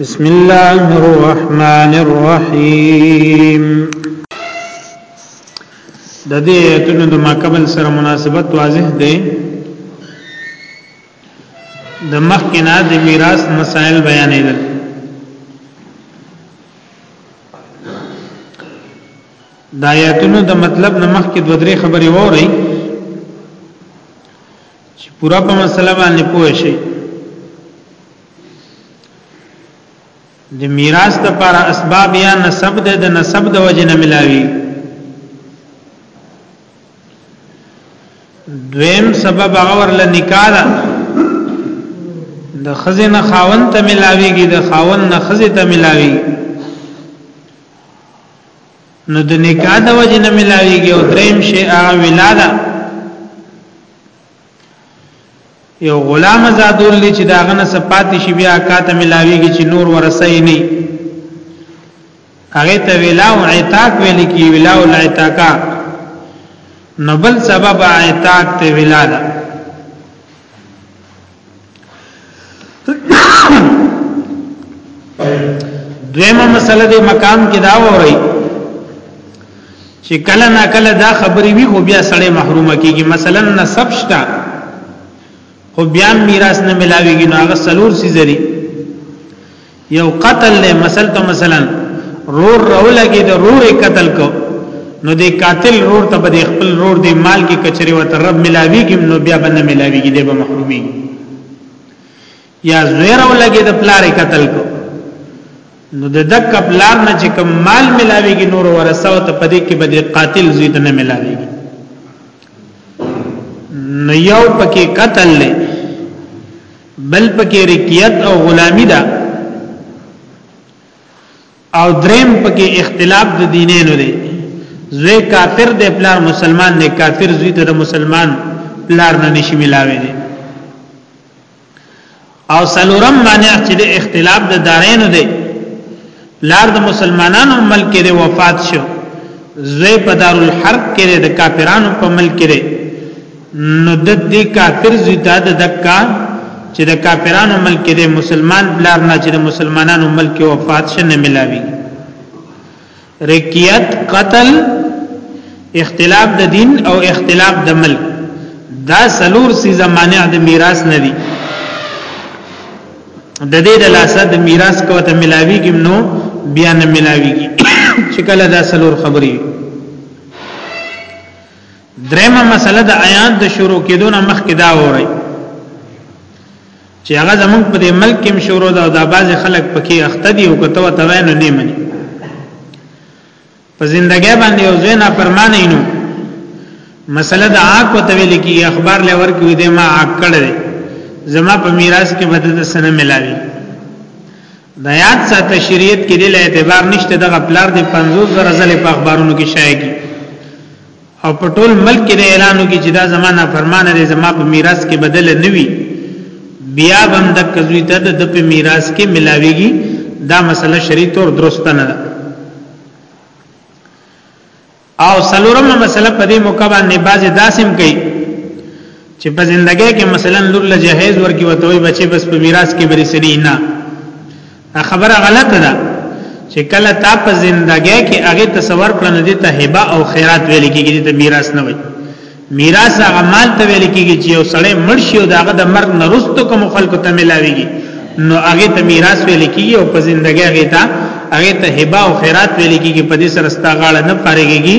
بسم الله الرحمن الرحیم د دې ایتونو د ماقبل سره مناسبت واضح دی د مخکنا د میراث مسائل بیانېدل د آیاتونو د مطلب نه مخکې دوه درې خبرې ووري چې پورا په مسله باندې پوه شي د میراث د پر اسباب یا نسب د نسب د وجه نه ملاوي دویم سبب هغه ورل نکاح ده د خزینه خاون ته ملاويږي د خاون نه خزې ته ملاويږي نو د نکاح د وجه نه ملاویږي او دریم شی هغه ولاده یو غلام زادول دي چې داغه نه صفات شي بیا کاته ملاویږي چې نور ورسای نه هغه ته ویلا او عتاق ویل کی ویلا او عتاقا نو بل سبب عتاق ته ویلا ده دویمه مسله د مقام کې دا وری چې کله نا کله دا خبرې وی خو بیا سړی محرومه کیږي مثلا نسب شته خو بیا میراث نه ملاویږي نو هغه سلور سي ذری یو قتل له مثال ته مثلا رور رو لګي د رور قتل کو نو د قاتل رور ته به خپل رور د مال کې کچري وته رب ملاويږي نو بیا باندې ملاويږي د به محرومي یا زویر او لګي د پلار قتل کو نو د دک پلار نه چې کوم مال ملاويږي نور ورثه او ته پدې کې به د قاتل زوی ته نه ملاويږي نو یو پکې قتل له بل پکې رکیت او غلامی ده او دریم پکې اختلاف د دینینو دی زوی کافر دی پلار مسلمان دی کافر زوی ته د مسلمان پلار نه نشي ملاوي دی او سلورم معنی چې د اختلاف د دارینو دی لار د مسلمانانو ملک کې دی وفات شو زوی په دار الحرب کې دی د کافرانو په ملک کې دی نو د دې کافر زوی ته د دکا چې د کافرانو ملک کې دی مسلمان بلار نه چې د مسلمانانو ملک کې وفات شنه ملاوي رکیت قتل اختلاف د دین او اختلاف د ملک دا سلور سی زمانه د میراث نه دي د دې د لاسه د میراث کوته ملاویږي نو بیا نه ملاویږي چې کله دا سلور خبري درېمه مسله د آیات د شروع کېدو نه مخکې دا وره چې هغه زمونږ په دې ملک کې شروع ده او دا بعض خلک پکې اخته دي او کته وتوینو نه مني په زندګۍ باندې یو ځای نه پرمانه نو مسله د عاق او تویل کی اخبار لور کې دې ما عاق کړل زما په میراث کې بدد سره ملاوي د یاد ساته شریعت کې د اعتبار نشته دغه پلار د 50 زره زله په اخبارونو کې شایع کی او په ټول ملک کې د اعلانو کې چې دا زمانہ فرمانه لري زما په میراث کې بدل نه وي بیا بم د کزوی ته د په میراث کې ملاويږي دا مسله شری تور درست نه ده او سلورم مسله په دې موقع باندې باز داسم کوي چې په ژوندۍ کې مثلا لور له جهیز ورکی وتوي بچي بس په میراث کې بری سړي نه خبره غلطه ده چې کله تا په زندګۍ کې هغه تصور کړنه دي ته هبه او خیرات ویل کېږي ته میراث نه وي میراث هغه مال ته ویل کېږي چې یو سړی مړ شي او داغه د مرګ نه رستو کوم خلکو ته ملاويږي نو هغه ته میراث ویل کېږي او په زندګۍ هغه ته هغه ته هبه او خیرات ویل کېږي په دې سره ستا غاړه نه پاريږي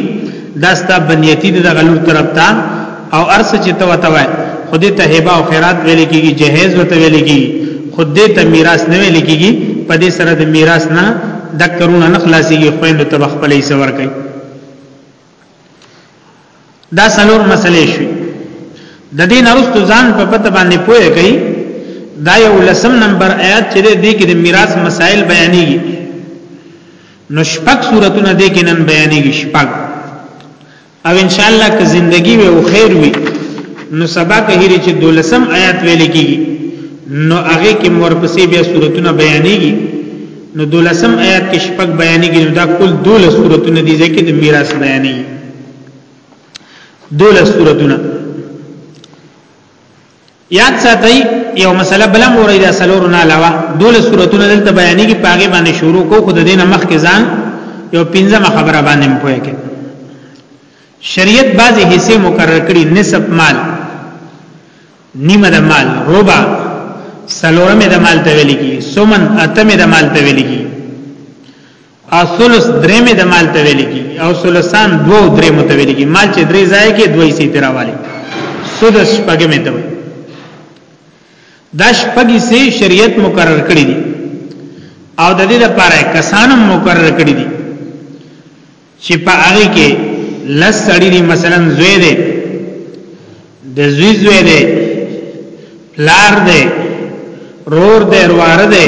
دا ستا بنیتی د غلور طرف ته او ارس چې ته وته وای خو دې ته هبه او خیرات ویل کیږي جهیز وته ویل کیږي خو دې ته میراث نه ویل کیږي په دې سره د میراث نه د کرونه نه خلاصيږي خويندو ته خپلې سور کوي دا سلور مسلې شي د دې نرستو ځان په پته باندې پوهه کوي دا یو لسم نمبر آیات چې دې کې د میراث مسائل بیانېږي نو شپږ سوراتونه دې کې نن بیانېږي شپږ او ان شاء الله که زندگی وي او خیر وي نو سبا که هری چې دولسم آیات ویل کیږي نو هغه کې مورپسې بیا سورتونه بیانېږي نو دولسم آیات کې شپږ بیانېږي نو دا کل دولس سورتونه دي ځکه د میراث بیانېږي دولس سورتونه یاد ساتئ یو مسله بل مورې د سلور نه علاوه دوله صورتونه دلته بیانېږي پاګې باندې شروع کو خود دینه مخ کې ځان یو پنځمه خبره باندې پوهه کې شریعت بعضی حصے مقرر کړي نسب مال نیمه د مال ربع سلورمه د مال ته ویل کی سمن اتمه د مال ته ویل کی او ثلث درې مې د مال ته ویل کی او ثلثان دوه او درې متویل کی مال چې درې ځای کې دوی سي تراوالي سدس پګې مې ته وي داش پګې سي شریعت مقرر کړی دي او د دې لپاره کسانم مقرر کړی دي چې په هغه کې لس سړی دي مثلا زوی دی د زوی زوی دی لار دی رور دی روار دی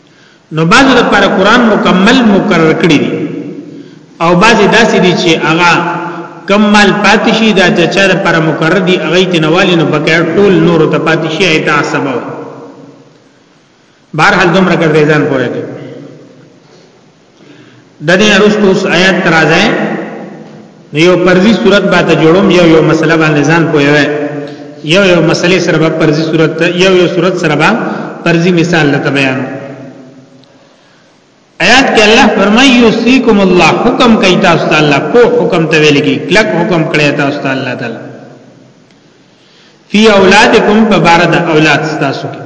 نو بعض لپاره قران مکمل مقرر کړی دی او بعض داسې دي چې هغه کمال پاتشي دا چې چا لپاره مقرر دی هغه ته نوالی نو بقیا ټول نور ته پاتشي ایت سبب بهر حال دومره کړی ځان پوره دی د دې ارستو اوس آیات ترازه نو یو پرځي صورت باندې جوړوم یو یو مسله باندې ځان پوهوي یو یو مسلې سره په پرځي صورت یو یو صورت سره په پرځي مثال لته بیان آیات کې الله فرمایي یوسیکم الله حکم کوي تاسو ته الله په حکم ته ویل کی کلک حکم کړی تاسو ته الله تعالی فی اولادکم په بار د اولاد تاسو کې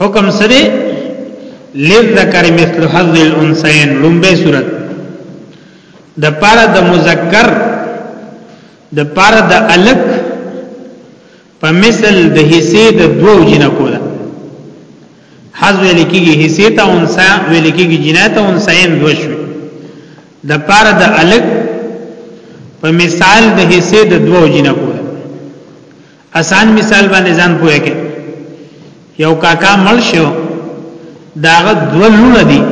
حکم سره لذکر مثل حظ الانثيين لومبه صورت د پاره د مذکر د پاره د الک په مثل د حصے د دوو جنکو ده حظ ویل کیږي حصے ته انثى ویل کیږي جنایت او انثیین دوه شوي د پاره د الک په مثال د حصے د دوو جنکو ده اسان مثال باندې ځان پوهه کې یو کاکا مړ شو داغه دو لونه دي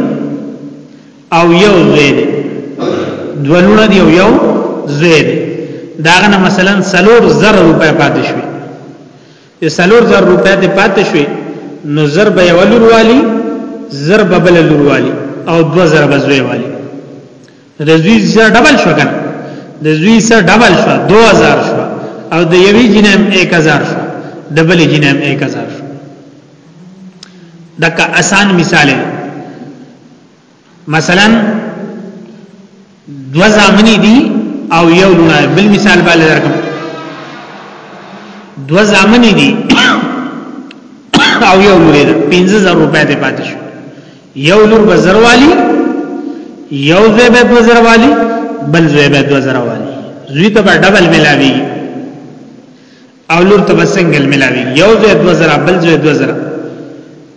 او یو زوی دی دو لونه دي او یو زوی دی داغه نه مثلا سلور زر روپے پاتې شوی چې سلور زر روپے ته پاتې شوی نو زر به یو لور والی زر به بل لور والی او دو زر به زوی والی د زوی سره ډبل شو کنه د زوی سره ډبل شو 2000 شو او د یوی جنم 1000 شو د بلې جنم 1000 شو دغه آسان مثال دی مثلا دو زامنی دی او یو لونه بل مثال باندې درکم دو زامنی دی او یو لونه 15000 روپے ته پاتې شو یو لور به زر والی یو زوی به دو زر والی بل زوی به دو زر والی زوی ته به ډبل ملاوی او لور ته به سنگل ملاوی یو زوی دو زر بل زوی دو زر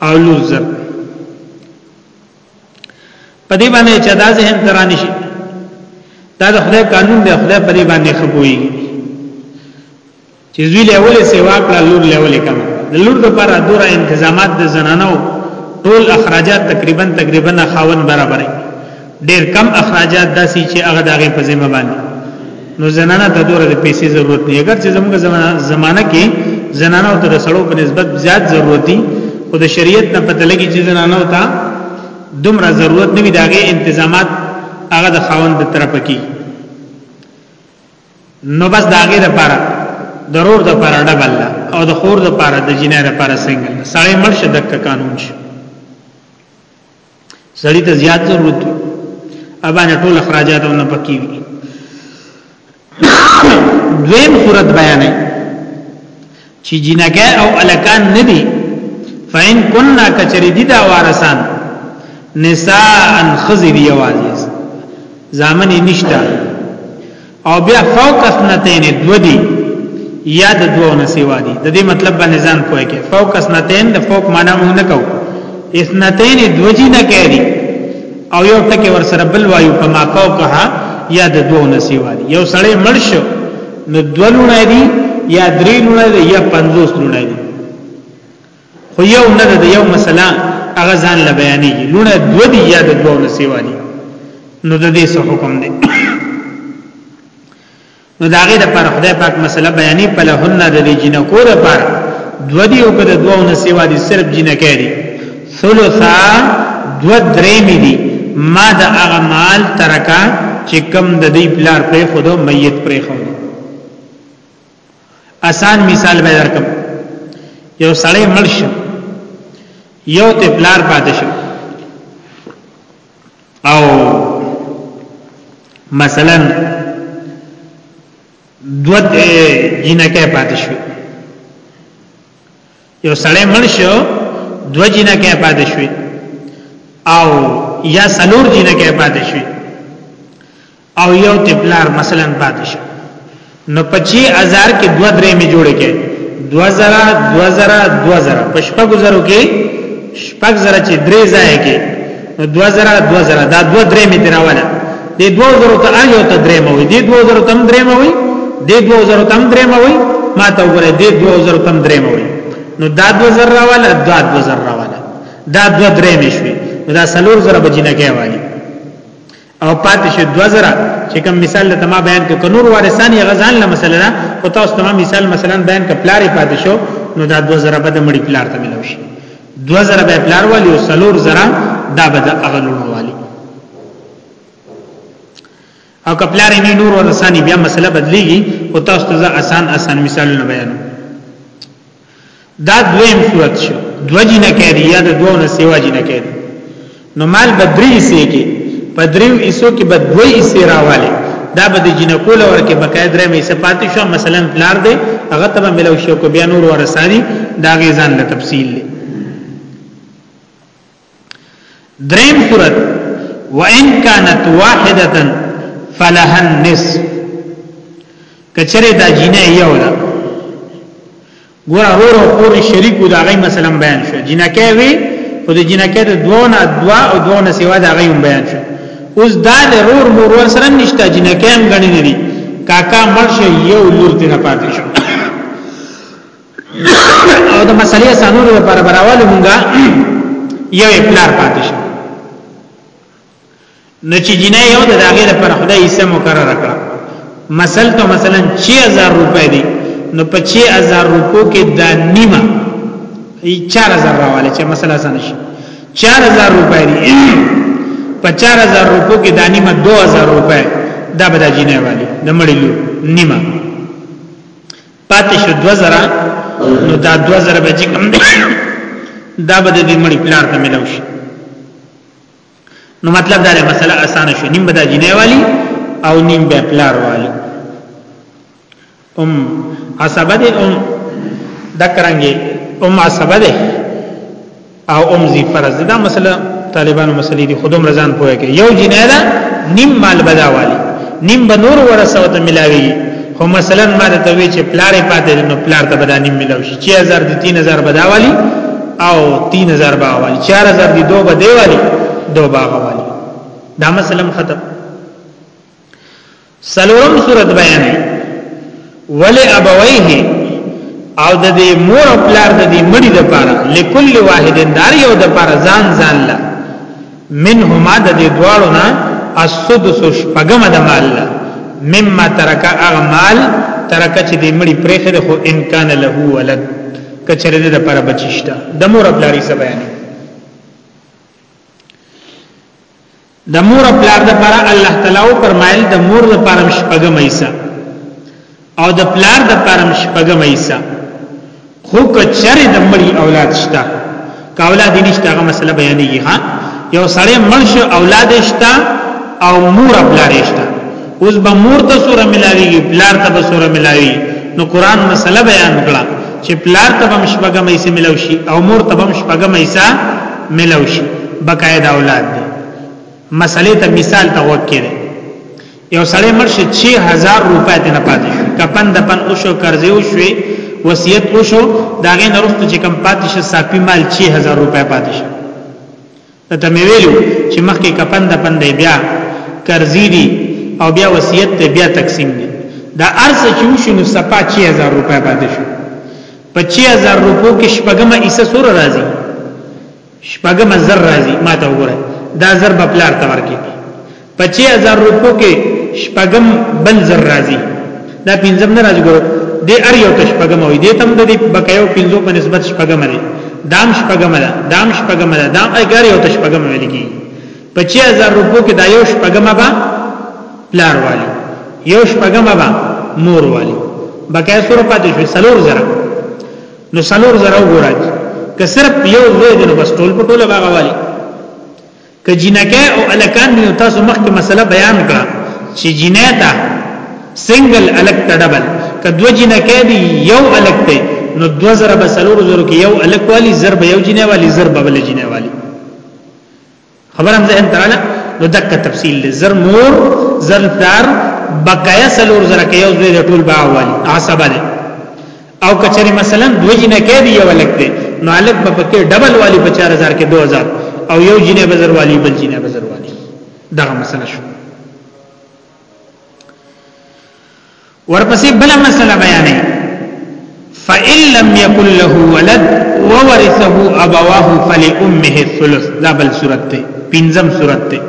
او لور زر په دې باندې چې دا ذهن ترانی شي دا د خدای قانون دی خدای په دې باندې خپوي چې زوی له ولې سیوا کړه لور له ولې کم د لور لپاره دوره تنظیمات د زنانو ټول اخراجات تقریبا تقریبا خاون برابرې ډېر کم اخراجات داسي چې هغه دغه په ذمہ باندې نو زنانه ته دوره د پیسې ضرورت نه اگر چې زموږ زمانہ کې زنانه ته د سړو په نسبت زیات ضرورت دي او د شریعت نه پته لګي چې زنانه ته دومره ضرورت نه وي داګه تنظیمات هغه د خاوند تر پکی نو بس داګه د پاره ضرور د پاره ډبل او د خور د پاره د جنې د پاره سنگل سړی مرشه دک قانون شي سړی ته زیات ضرورت ابانه ټول اخراجات نه پکی وي دویم صورت بیانې چې جنګه او الکان نه دي فین کنا کچری دي دا وارسان نساء خزی دی یوازیز زامن نشتا او بیا فوق اسنتین دو دی یا د دوو نسیوا دی د دې مطلب باندې ځان کوی کې فوق اسنتین د فوق معنا مونږ نه کو اسنتین دو جی نه کوي او یو ټکی ور سره بل وایو په ما فوقها یا د دوو نسیوا دی یو سړی مړ شو نو دولونه دي یا درې لونه دي یا 50 لونه دي خو یو نه ده یو مسله هغه ځان ل بیانې لونه دو دي یا د دوه نه سیوا دي نو د دې څه حکم دی نو داغه د پر خدای پاک مسله بیانې په لهن د جنکو د پر دو دي او کده دوه نه سیوا دي صرف جنکې دي ثلثا دو درېمی دی ما د هغه مال ترکا چې کم د دې پلار پرې خودو میت پرې خو آسان مثال به درکم یو سړی مرش یو ته پلار پاتې شو او مثلا دوت جنکه پاتې شو یو سړی مړ شو دو جنہ کې پاتې شوی او یا سلور جنہ کې پاتې شوی او یو تپلار مثلا پاتې شو نو 25000 کې دوه درې می جوړ کې 2000 2000 2000 په شپږ زرو کې شپږ زره چې درې ځای کې نو دو زرا دو زرا دا دو درې می دراواله دې دو زرو ته اجو ته درې موي دې دو زرو تم درې موي دې دو زرو تم درې موي ما ته وګوره دې دو زرو تم درې موي نو دا دو زرا والا دا دو زرا والا دا دو درې می شوي دا سلور زرا بجینه کې والی او پاتې شو 2000 چې کوم مثال د تما بیان ک نور وارثان یې غزان له مسله نه او تاسو تمام مثال مثلا بیان ک پلار پاتې شو نو دا 2000 به د مړي پلار ته ملو شي 2000 به پلار والی او سلور زرا دا به د اغلونو والی او که پلار یې نور وارثان بیا مسله بدلیږي او تاسو ته آسان آسان مثالونه بیانوم دا دویم صورت شو دو جنہ کری یا دا دوو نسیوا جنہ کری نو مال بدری اسی کی پدریو ایسو کی بدوی ایسی راوالی دا به د جنکو لور کې بقای درې مې صفات شو مثلا پلار دی هغه ته ملو شو کو بیا نور ورسانی دا غي ځان له تفصیل لی دریم صورت وان كانت واحده فلها النصف کچره دا جنې یو ده ګور اور او اور شریک دا غي مثلا بیان شو جنکه وی او د جنکه د دوه نه دوا او دوه نه سیوا دا غي بیان شو اوس دا د رور مور ور سره نشته جنکه هم غنی نه دي کاکا مرشه یو لور ته نه پاتې شو او د مسلې اسانولو لپاره براوالو مونږه یو پلار پاتې شو نو چې جنې یو د داګه لپاره خدای یې سم مقرره کړ مثال ته مثلا 6000 روپۍ دي نو په 6000 روپو کې دا نیمه ای 4000 راواله چې مثلا اسانه شي 4000 روپۍ دي په 4000 روپو کې دا نیمه 2000 روپۍ دا به د جنې والی د مړي نیمه پاتې شو 2000 نو دا 2000 به چې کم دی دا به د مړي پلار ته ملو شي نو مطلب دا دی مسله اسانه شو نیم به د جنې والی او نیم به پلار والی ام عصبه دې ام دکرانګي ام عصبه دې او امزي فرض دا مسله طالبانو مسلې دي خودم رضان پوهه کې یو جنای دا نیم مال بدا والی نیم به نور ورسو ته ملاوي خو مثلا ما د توی چې پلارې پاتې نو پلار ته بدا نیم ملاوي شي 6000 دي 3000 بدا والی او 3000 با والی 4000 دي دوه بده والی دوه با والی دا مسله ختم سلورم صورت بیان ول ابویه او د دې مور او پلار د دې مړي د پاره لکل واحد دار یو د پاره ځان ځان لا منهما د دې دواړو نه السدس شپګم د مال لا مما ترک اغمال ترک چې دې مړي پرېخه د خو ان کان له ولد کچره د پاره بچیشتا د مور او پلار یې بیان د مور او پلار د پر الله تعالی او فرمایل د مور د پرم شپږم ایسا او د پلار د پرم شپږم ایسا خو کچره د مړي اولاد شته کا اولاد نشته هغه مسله بیانېږي ها یو سړی مرش اولاد شته او مور پلار شته اوس به مور ته سوره ملاویږي پلار ته به سوره ملاوي نو قران مسله بیان کړه چې پلار ته هم شپږم ایسه ملو شي او مور ته هم شپږم ایسه ملو شي بقاعده اولاد دی مسلې ته مثال ته وکړي یو سړی مرشد 6000 روپے ته نه پاتې شو کپن د پن او شو قرضې او شوي وصیت او شو داغه نرسته چې کم پاتې شو ساپی مال 6000 روپے پاتې شو ته مې ویلو چې مخکې کپند پند بیا قرضې دي او بیا وصیت دی بیا تقسیم دی دا ارزه چې وشو نو سپا 6000 روپۍ پاتې شو په 6000 روپو کې شپږمه ایسه سور راځي شپږمه زر راځي ما ته وګوره دا زر په پلار ته ورکې په 6000 رکو کې شپږم بل زر راځي دا پنځم نه راځي ګورو د ار یو ته شپږم وي د تم د بقایو پنځو په نسبت شپږم دی دام شپږم ده دام شپږم ده دام اګر یو ته شپږم ویل کی په 6000 رکو کې دا یو شپږم با پلار والی یو شپږم با مور والی بقایو سره پاتې شو سلور زره نو سلور زره وګورئ که صرف یو زوی دی نو بس ټول په ټوله باغ والی که جنکه او الکان دی تاسو مخکې مسله بیان کړه چې جنیتا سنگل الک ته ډبل که دو جنکه دی یو الک ته نو دو زره به سلور زره کې یو الک والی ضرب یو جنې والی ضرب بل جنې والی خبر هم ذهن تراله نو دک تفصیل دی زر مور زر دار بقایا سلور زره کې یو زره ټول با والی عصبه او کچره مثلا دو جنہ کې دی یو لک دی نو الک په پکې ډبل والی په 4000 کې 2000 او یو جنہ بازار والی بل جنہ بازار والی دغه مسله شو ورپسې بل مسله بیانې فإن لم يكن له ولد وورثه أبواه فلأمه الثلث دا بل صورت ته پنځم صورت ته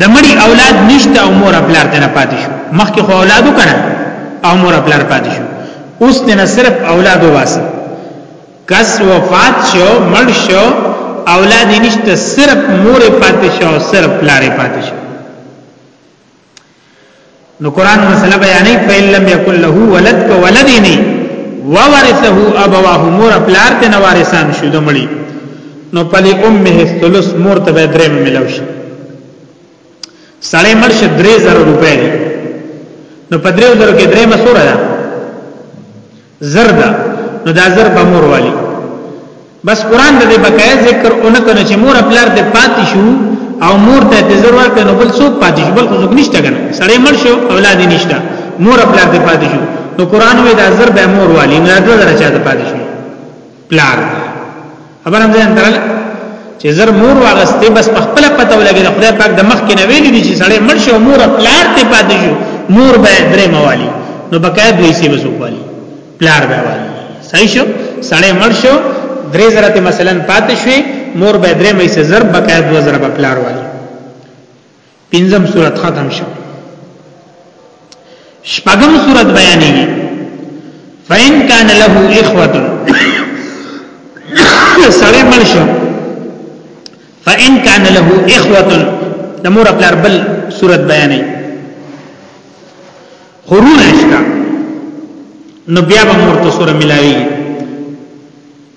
د مړي اولاد نشته او مور خپل ته نه پاتې شو مخکې خو اولاد وکړه او مور خپل پاتې شو اوس نه صرف اولاد واسه کس وفات شو مړ شو اولاد نشته صرف مور پاتې شو صرف پلار پاتې شو نو قران مسله بیانې فیل لم یکل له ولد کو ولد نه وورثه ابواه مور پلار ته نه وارثان شو دمړي نو پلی امه ثلث مور ته درې ملو شي سړی مرشه 3000 روپے نو پدریو درو کې درې مسوره ده زر ده نو دا زر به مور والی بس قران د دې بقایا ذکر اونکه چې مور خپلار د پاتې شو او مور ته د زر ورکړ نو بل څوک پاتې شو بل څوک نشته کنه سړی مړ شو اولاد نشته مور خپلار د پاتې شو نو قران وې دا زر به مور والی نه درچا د پاتې شو پلار خبر هم ځان درل چې زر مور واغسته بس په خپل پته ولګي خدای پاک د مخ کې نه ویلي دي چې سړی مرشه مور پلار ته پاتې شو مور به درې موالي نو بقای دوی سی بسو والی پلار به والی صحیح شو سړی مرشه درې زره ته مثلا پاتې شوی مور به درې مې سزر بقای 2000 په پلار والی پنځم صورت ختم شو شپږم صورت بیانېږي فین کان له اخوه سړی مل شو فان کان له اخوه د مور خپل بل صورت بیانې خورون اشتا نو بیا به مور ته سره ملاوي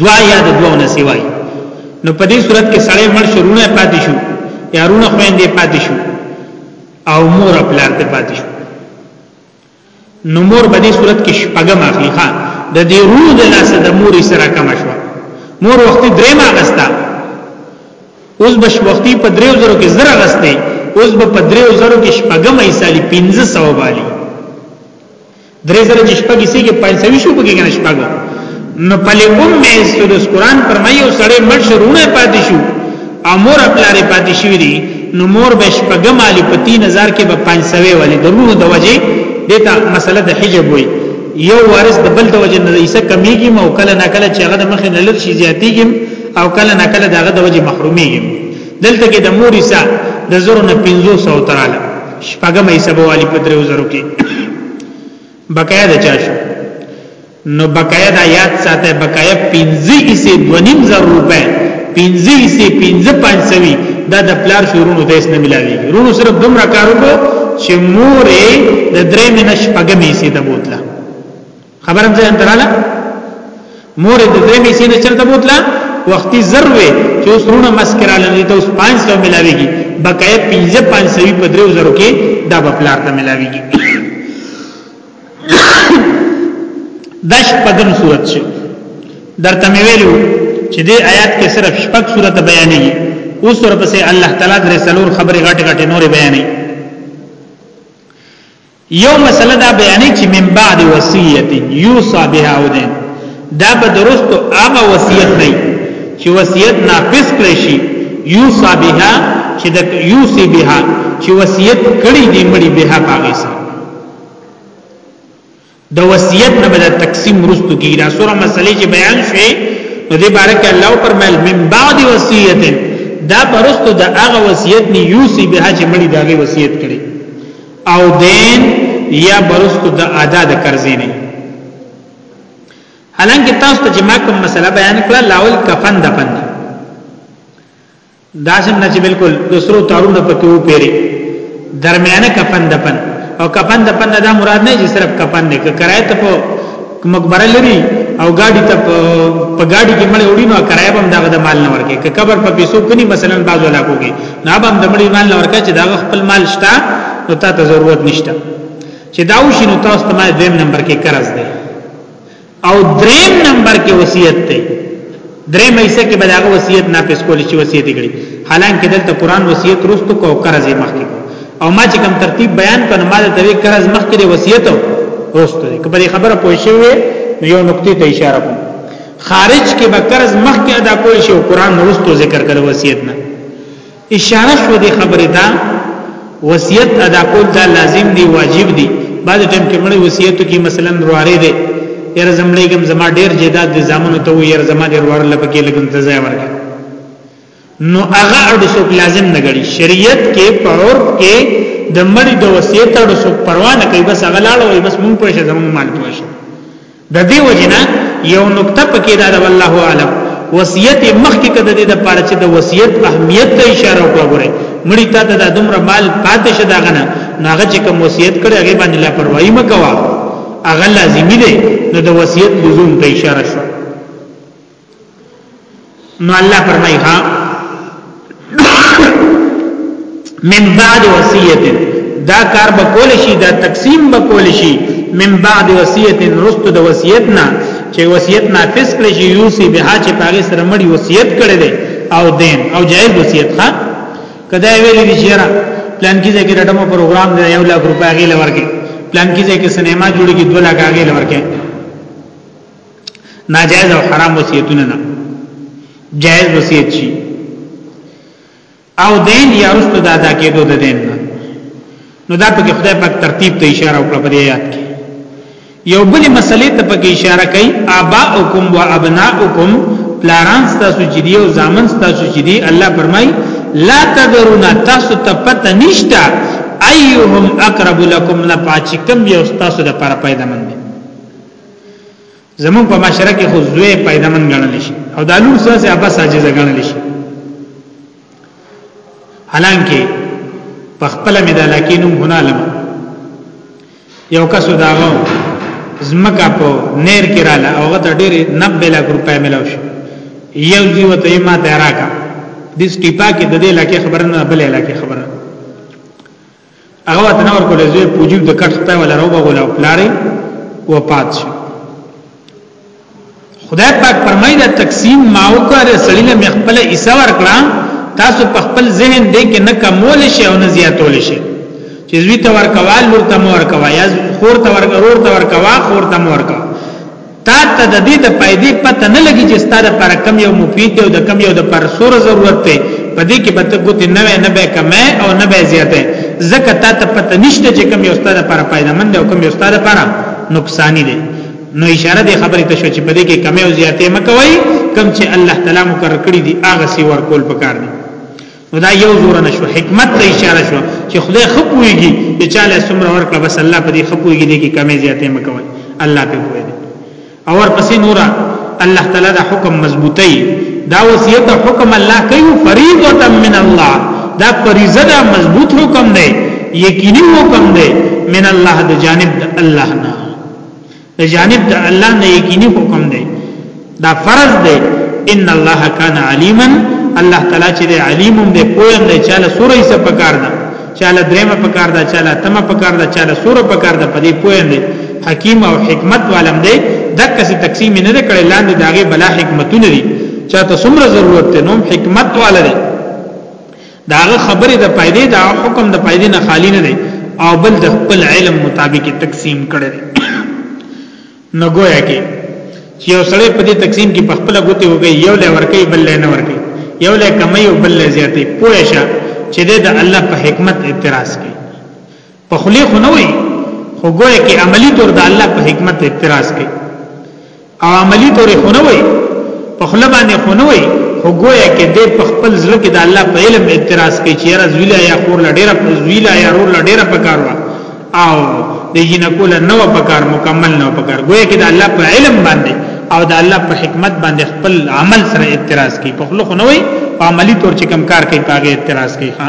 دوا یا د دوه نه سیوای نو په دې صورت کې سړی مړ شرونه پاتې شو یا رونه خويندې پاتې شو او مور خپل ارته پاتې شو نو مور په دې صورت کې شپږم اخلي خان د دې روح د لاس د مور سره کم شو مور وخت درې ما غستا اوس بش وختي په دریو زرو کې زره غستې اوس به په دریو زرو کې شپږم ایسالی 1500 والی درې سره چې شپږ کیسې کې پنځه سوي شو پکې کنه شپږ نو پلې امه سدس قران فرمایي او سړی مړ شرونه پاتې شو امور خپل پاتې شوی دی نو مور به شپږ مالی په 3000 کې به 500 ولې د روح د وجې دته مسله د حجاب وي یو وارث د بل د وجې نه ایسه کمیږي او کله نه کله چې هغه د مخ نه لږ شي زیاتیږي او کله نه کله دغه د وجې محروميږي دلته کې د مور ایسه د زرو نه 500 تراله شپږم حساب والی په درو زرو کې بقایا د چا شو نو بقایا د یاد ساته بقایا 15 ایسه 2.5 زر روپے 15 ایسه 15 پنځوي دا د پلار شورونو د اس نه ملاوي رونو صرف دومره کارو کو چې مورې د درې منش پګمې سي د بوتله خبرم ځای اندراله مور د درې میسي نه چرته بوتلا وختي زروي چې اوس رونه مسکراله دي ته اوس 500 ملاويږي بقایه 15 500 په درو زرو کې دا په پلار ته ملاويږي داش پدم صورت شو درته ویلو چې دې آیات کې صرف شپږ صورت بیانېږي اوس ورپسې الله تعالی درې څلور خبرې غټ غټ نور بیانېږي یو مسله دا بیانې چې من بعد وصیت یوصا بها او دین دا به درستو هغه وصیت نه چې وصیت نافذ کړی شي یوصا بها چې د یوصی بها چې وصیت کړی دی مړي بها پاګې سره د وصیت نه بل تقسیم رستو کی دا سوره مسلې چې بیان شوه نو دې بارک الله پرمل من بعد وصیت دا پرستو د هغه وصیت نه یوسی به چې مړي داغه وصیت کړي او دین یا برستو د ادا د قرضې نه حالانکه تاسو ته جما کوم مسله بیان کړه لاول کفن د پند داسم نه چې بالکل د سرو تارونه پکې و پیری درمیانه کفن د پند او کفن د پند دا مراد نه چې صرف کفن نه کرایت په مقبره لري او ګاډي ته په ګاډي کې مړی وړي نو کرایه هم دغه د مال نه ورکه که قبر په پیسو کني مثلا باز ولا کوږي نه هم د مړي مال نه ورکه چې دا خپل مال شته نو تا ته ضرورت نشته چې دا وشي نو تاسو ته دویم نمبر کې قرض دی او دریم نمبر کې وصیت دی درې مېسه کې بلاغه وصیت ناپس کول شي وصیت کړي حالانکه دلته قران وصیت رستو کو قرض مخکې او ما چې کوم ترتیب بیان کړم ما د توی قرض مخکې د وصیت رستو کبري خبره پوه شوې یو نقطې ته اشاره کوم خارج کې به قرض مخکې ادا کول شي او قران رستو ذکر کړي وصیت نه اشاره شو دې خبره ته وصیت ادا کول دا لازم دی واجب دی بعد ټیم کې مړ وصیت کی مثلا رواره دی ير زمړې کوم زما ډیر جیداد د زامن ته وي ير زما ډیر ورل پکې لګم ته ځای ورکړي نو هغه اړو څوک لازم نه غړي شریعت کې په عرف کې د مړي د وصیت اړو څوک پروا نه کوي بس هغه لاړ وي بس مونږ پوه شه زمونږ مال پوه شه د دې وجنه یو نقطه پکې دا د والله اعلم وصیت مخکې کده دې د پاره چې د وصیت اهمیت ته اشاره وکړي مړی ته د دومره مال پاتې شدا غنه ناغه چې کوم وصیت کړي هغه باندې لا پروايي مکوا هغه لازمي دی نو د وصیت لزوم ته اشاره شو نو الله فرمایي ها من بعد وصیت دا کار به کول شي دا تقسیم به کول شي من بعد وصیت رست د وصیت نه چې وصیت نافذ کړي شي یوسی به چې پاګه سره مړي وصیت کړي دي او دین او جایز وصیت ښا کدا ویل دي شهره پلان کې ځکه رټمو پروګرام دی یو لک روپیا غیله ورکه پلان کې ځکه سینما جوړیږي 2 لک غیله ورکه ناجایز او حرام وصیتونه نه جایز وصیت شي او دین یا رستو دا ادا کېدو د دین نه نو دا په خدای پاک ترتیب ته اشاره وکړه په آیات کې یو بل مسلې ته په اشاره کوي اباؤکم و ابناؤکم پلاران تاسو چې دی او زامن تاسو چې دی الله فرمای لا تدرون تاسو ته پته نشتا ايهم اقرب لكم لپاره چې کوم یو تاسو د پر پیدا مند زمون په معاشره کې خو زوی پیدا من غنل شي او د لور سره ابا ساجز غنل شي حالانکه په خپل مداله کې نوم هنالم یو کس داغو زمکا په نیر کې رااله او غته ډېر 90 لک روپۍ ملاو شو یو دی وته ما ته راکا د سټیپا کې د دې لکه خبرنه بل لکه خبر هغه وته نور کولې زوی پوجي د کټ په ولا روبه ولا پلارې و پات شو خدای پاک فرمایي دا تقسیم ماو کار سړی له خپل ایسا ورکړه تاسو په خپل ذهن دې کې نه کمول شي او نه زیاتول شي چې زوی ته ورکوال لور ته مور کوا یا خور ته ورکور ته ورکوا خور ته مور کوا تا ته د دې د فائدې پته نه لګي چې ستاره پر کم یو مفید دی او د کم یو د پر سور ضرورت دی په دې کې به ته ګوتې نه وې نه به کمه او نه به زیاته ځکه تا ته پته نشته چې کم یو ستاره پر فائدہ مند او کم یو ستاره پر نقصانی دی نو اشاره دې خبرې ته شو چې په دې کې کمه او زیاته مکوي کم چې الله تعالی مقرر کړی دی هغه سی ورکول پکار دی نو دا یو زور نه شو حکمت ته اشاره شو چې خدای خپويږي چې چاله سمره ورکړه بس الله په دې خپويږي دې کې کمې زیاتې مکوي الله په پوهه دي او ورپسې نورا الله تعالی دا حکم مضبوطي دا وصیت حکم الله کوي فریضه من الله دا فریضه دا مضبوط حکم دی یقیني حکم دی من الله د جانب د الله نه د جانب د الله نه یقیني حکم دی دا فرض دی ان الله کان علیما الله تعالی چې دی علیم دی پوهه دی چې له سورې څخه پکار ده چې له درېمه پکار ده چې له تمه پکار ده چې له سورې پکار ده په دې پوهه دی حکیم او حکمت والم دی دغه څه تقسیم نه کړي لاندې داغه بلا حکمتونه دي چاته څومره ضرورت ته نوم حکمت والره دا هغه خبره د پایدې دا حکم د پایدې نه خالی نه دی او بل د خپل علم مطابق تقسیم کړي نو گویا کې چې یو سړی په دې تقسیم کې په خپل غوته وګي یو لې ورکې بل لې نه ورکې یو لې کمې او بل لې زیاتې پوه شه چې د الله په حکمت اعتراض کوي په خلی خو نه وي خو ګویا کې عملی طور د الله په حکمت اعتراض کوي او عملی طور خو نه وي په خله باندې خو نه وي خو ګویا کې د په خپل ځل کې د الله په علم اعتراض کوي چې راز ویلا یا خور لډیره په ویلا یا رور لډیره پکار وا او د جنکو له نو پکار مکمل نو پکار ګویا کې د الله په علم باندې او د الله په حکمت باندې خپل عمل سره اعتراض کوي په خله خو نه وي په عملی طور چې کم کار کوي پاګه اعتراض کوي ها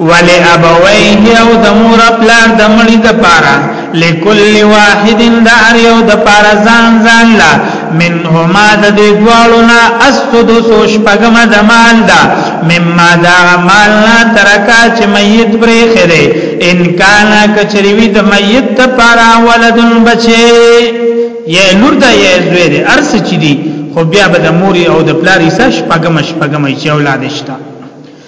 ولی ابویه او د مور پلار د مړي د پاره لکل واحد د هر یو د پاره ځان ځان لا منهما د دې دوالو نه اسدس او شپګم د مال دا مما دا مال نه ترکا چې میت پرې خره ان کان کچریوی د میت ته پاره ولدن بچي یا نور دا یا زوی دې ارس چي دي خو بیا به د موري او د پلاری سره شپګم شپګم چې اولاد شته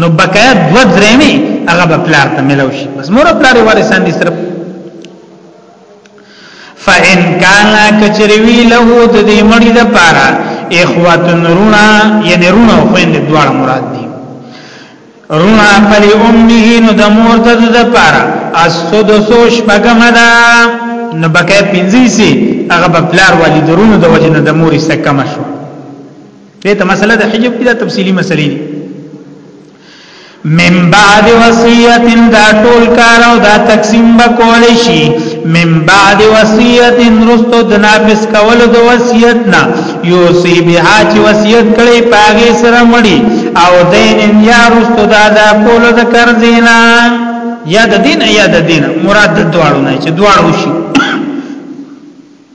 نو بقایا دو درېمې هغه به پلار ته ملو شي بس مور پلار وارثان دي صرف فإن كان كچروي له د دې مړي د پاره اخوات نرونا یعنی رونا او خويند دواړه مراد دي رونا پلی امه نو د مور ته د پاره اسد سو شپګم دا نو بکې پنځي سي هغه په پلار والي درونو د وجنه د موري سکه مشو دې ته مسله د حجب کې دا تفصيلي مسلې دي من بعد وصیت دا ټول کار او دا تقسیم بکول شي من بعد وصیت رستو د نافذ کول د وصیت نه یوسی بها چې وصیت کړي پاګې سره مړي او دین یا رستو دا دا کول د قرضینا یا د دین یا د دین مراد د دواړو نه چې دواړو شي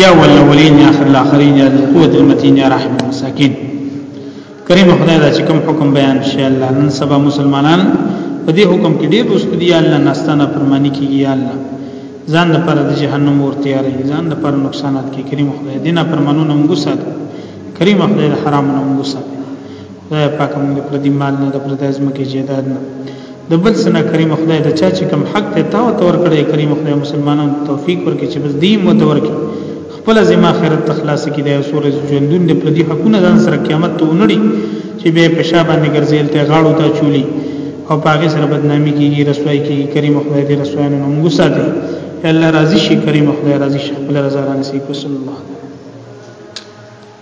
یا ولولین یا اخر الاخرین یا القوت المتین یا رحم المساکین کریم خدای دا چې کوم حکم بیان شي الله نن سبا مسلمانان په دې حکم کې ډېر رسول دي الله نستانه پرمانی کیږي یا الله ځان د پر د جهنم ور تیارې ځان د پر نقصانات کې کریم خدای دینه پرمنو نمګو سات کریم خدای د حرام نمګو سات خدای پاک موږ پر دې مال نه د پردې ځمکه جیداد نه د بل سنا کریم خدای د چا چې کم حق ته تاو تور کړی کریم خدای مسلمانانو توفیق ورکړي چې بس دې مو دور کې خپل ذمہ خیرت تخلاص کې د سورې ژوندون د پر دې حقونه ځان سره قیامت ته ونړي چې به په شابه باندې ګرځیل ته غاړو ته چولی او پاګه سره بدنامي کیږي رسوای کیږي کریم خدای دې رسوایانو موږ ساتي الله راضي شي کریم خدای راضي شي خپل رضا را نصیب صلی الله